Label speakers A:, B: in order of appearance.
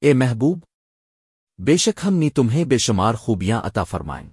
A: اے محبوب بے شک ہم نے تمہیں بے شمار خوبیاں عطا فرمائیں۔